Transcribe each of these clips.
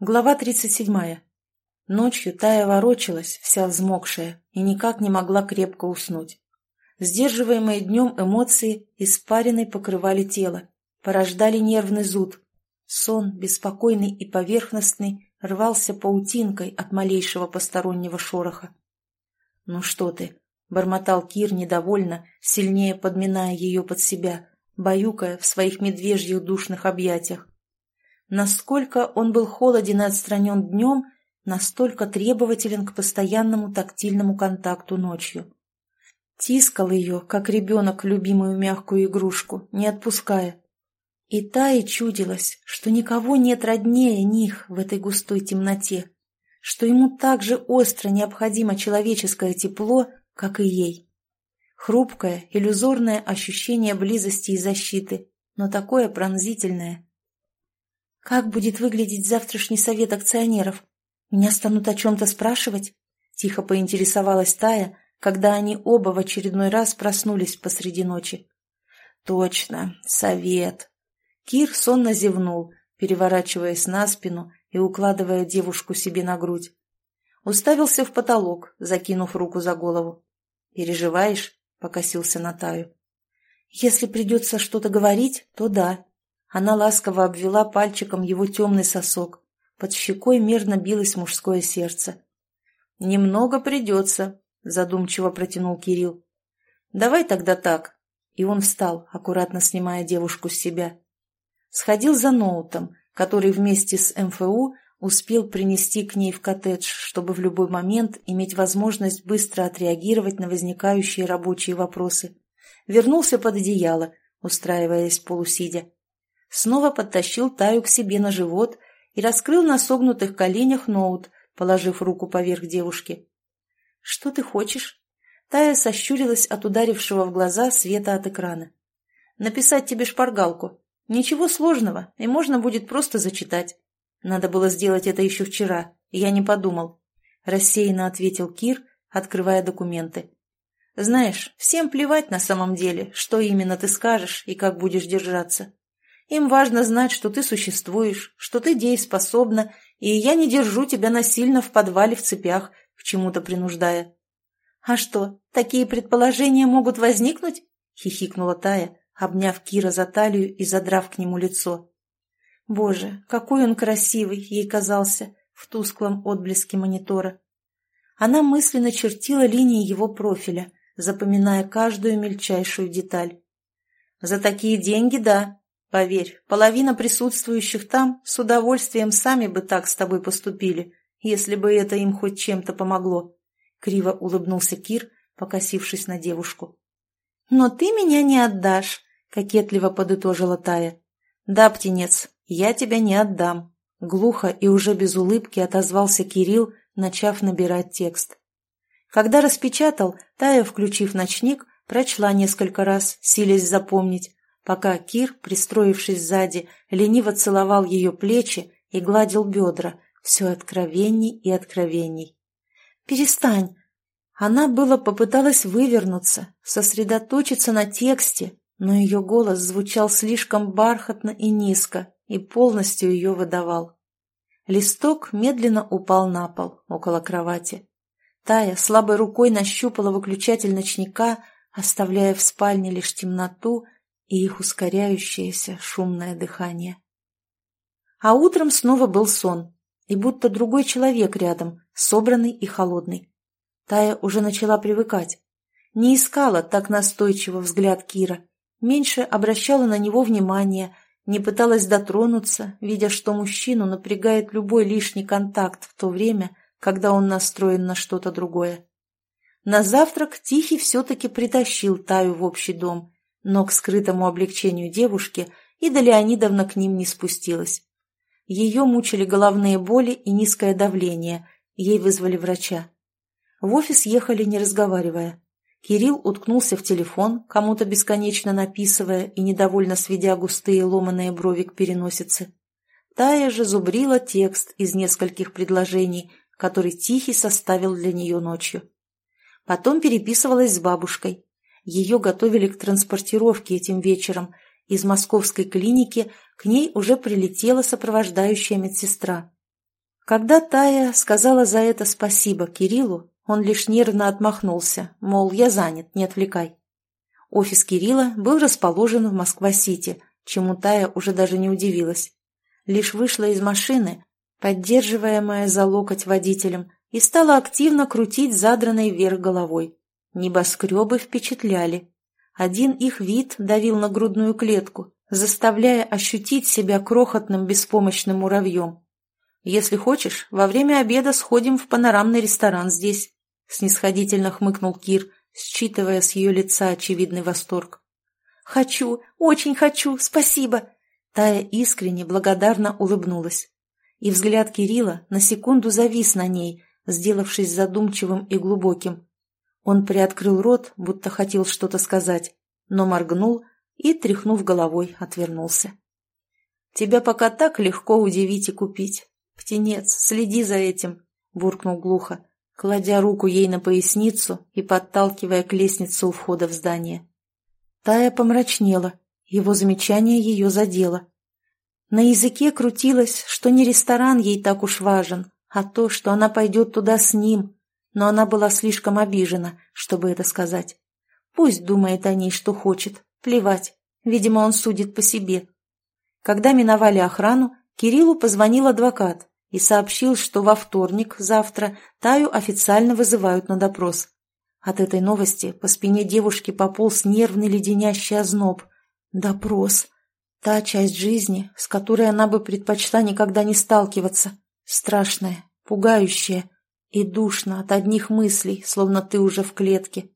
Глава 37. Ночью Тая ворочалась, вся взмокшая, и никак не могла крепко уснуть. Сдерживаемые днем эмоции испариной покрывали тело, порождали нервный зуд. Сон, беспокойный и поверхностный, рвался паутинкой от малейшего постороннего шороха. «Ну что ты?» — бормотал Кир недовольно, сильнее подминая ее под себя, баюкая в своих медвежьих душных объятиях. Насколько он был холоден и отстранен днем, настолько требователен к постоянному тактильному контакту ночью. Тискал ее, как ребенок, любимую мягкую игрушку, не отпуская. И та и чудилась, что никого нет роднее них в этой густой темноте, что ему так же остро необходимо человеческое тепло, как и ей. Хрупкое, иллюзорное ощущение близости и защиты, но такое пронзительное – «Как будет выглядеть завтрашний совет акционеров? Меня станут о чем-то спрашивать?» Тихо поинтересовалась Тая, когда они оба в очередной раз проснулись посреди ночи. «Точно, совет!» Кир сонно зевнул, переворачиваясь на спину и укладывая девушку себе на грудь. Уставился в потолок, закинув руку за голову. «Переживаешь?» — покосился на Таю. «Если придется что-то говорить, то да», она ласково обвела пальчиком его темный сосок. Под щекой мерно билось мужское сердце. «Немного придется», — задумчиво протянул Кирилл. «Давай тогда так». И он встал, аккуратно снимая девушку с себя. Сходил за ноутом, который вместе с МФУ успел принести к ней в коттедж, чтобы в любой момент иметь возможность быстро отреагировать на возникающие рабочие вопросы. Вернулся под одеяло, устраиваясь полусидя снова подтащил Таю к себе на живот и раскрыл на согнутых коленях ноут, положив руку поверх девушки. «Что ты хочешь?» Тая сощурилась от ударившего в глаза света от экрана. «Написать тебе шпаргалку. Ничего сложного, и можно будет просто зачитать. Надо было сделать это еще вчера, я не подумал», — рассеянно ответил Кир, открывая документы. «Знаешь, всем плевать на самом деле, что именно ты скажешь и как будешь держаться. Им важно знать, что ты существуешь, что ты дееспособна, и я не держу тебя насильно в подвале в цепях, к чему-то принуждая. — А что, такие предположения могут возникнуть? — хихикнула Тая, обняв Кира за талию и задрав к нему лицо. Боже, какой он красивый ей казался в тусклом отблеске монитора. Она мысленно чертила линии его профиля, запоминая каждую мельчайшую деталь. «За такие деньги, да», Поверь, половина присутствующих там с удовольствием сами бы так с тобой поступили, если бы это им хоть чем-то помогло. Криво улыбнулся Кир, покосившись на девушку. «Но ты меня не отдашь», — кокетливо подытожила Тая. «Да, птенец, я тебя не отдам», — глухо и уже без улыбки отозвался Кирилл, начав набирать текст. Когда распечатал, Тая, включив ночник, прочла несколько раз, силясь запомнить, пока Кир, пристроившись сзади, лениво целовал ее плечи и гладил бедра, все откровенней и откровенней. «Перестань!» Она было попыталась вывернуться, сосредоточиться на тексте, но ее голос звучал слишком бархатно и низко и полностью ее выдавал. Листок медленно упал на пол около кровати. Тая слабой рукой нащупала выключатель ночника, оставляя в спальне лишь темноту и их ускоряющееся шумное дыхание. А утром снова был сон, и будто другой человек рядом, собранный и холодный. Тая уже начала привыкать. Не искала так настойчиво взгляд Кира, меньше обращала на него внимание, не пыталась дотронуться, видя, что мужчину напрягает любой лишний контакт в то время, когда он настроен на что-то другое. На завтрак Тихий все-таки притащил Таю в общий дом, но к скрытому облегчению девушки Ида Леонидовна к ним не спустилась. Ее мучили головные боли и низкое давление, ей вызвали врача. В офис ехали, не разговаривая. Кирилл уткнулся в телефон, кому-то бесконечно написывая и недовольно сведя густые ломаные брови к переносице. Тая же зубрила текст из нескольких предложений, который Тихий составил для нее ночью. Потом переписывалась с бабушкой. Ее готовили к транспортировке этим вечером. Из московской клиники к ней уже прилетела сопровождающая медсестра. Когда Тая сказала за это спасибо Кириллу, он лишь нервно отмахнулся, мол, я занят, не отвлекай. Офис Кирилла был расположен в Москва-Сити, чему Тая уже даже не удивилась. Лишь вышла из машины, поддерживаемая за локоть водителем, и стала активно крутить задранной вверх головой. Небоскребы впечатляли. Один их вид давил на грудную клетку, заставляя ощутить себя крохотным беспомощным муравьем. «Если хочешь, во время обеда сходим в панорамный ресторан здесь», — снисходительно хмыкнул Кир, считывая с ее лица очевидный восторг. «Хочу, очень хочу, спасибо!» Тая искренне благодарно улыбнулась. И взгляд Кирилла на секунду завис на ней, сделавшись задумчивым и глубоким. Он приоткрыл рот, будто хотел что-то сказать, но моргнул и, тряхнув головой, отвернулся. «Тебя пока так легко удивить и купить. Птенец, следи за этим!» — буркнул глухо, кладя руку ей на поясницу и подталкивая к лестнице у входа в здание. Тая помрачнела, его замечание ее задело. На языке крутилось, что не ресторан ей так уж важен, а то, что она пойдет туда с ним, но она была слишком обижена, чтобы это сказать. Пусть думает о ней, что хочет, плевать, видимо, он судит по себе. Когда миновали охрану, Кириллу позвонил адвокат, и сообщил, что во вторник, завтра, Таю официально вызывают на допрос. От этой новости по спине девушки пополз нервный леденящий озноб. Допрос. Та часть жизни, с которой она бы предпочла никогда не сталкиваться. Страшная, пугающая и душно от одних мыслей, словно ты уже в клетке.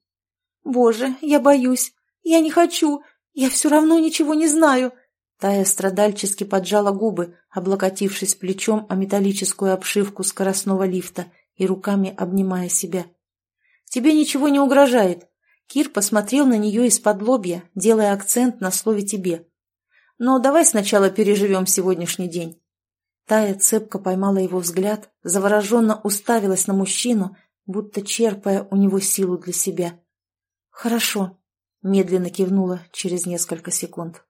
«Боже, я боюсь. Я не хочу. Я все равно ничего не знаю», Тая страдальчески поджала губы, облокотившись плечом о металлическую обшивку скоростного лифта и руками обнимая себя. «Тебе ничего не угрожает». Кир посмотрел на нее из-под лобья, делая акцент на слове «тебе». «Но давай сначала переживем сегодняшний день». Тая цепко поймала его взгляд, завороженно уставилась на мужчину, будто черпая у него силу для себя. «Хорошо», — медленно кивнула через несколько секунд.